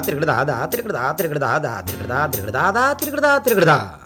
ತ್ರಿಗಡದ ತ್ರಿಗಡದ ದ ತ್ರಿಗಡದ ತ್ರಿಗಡದ ದ ತ್ರಿಗಡದ ತ್ರಿಗಡದ ದ ತ್ರಿಗಡದ ತ್ರಿಗಡದ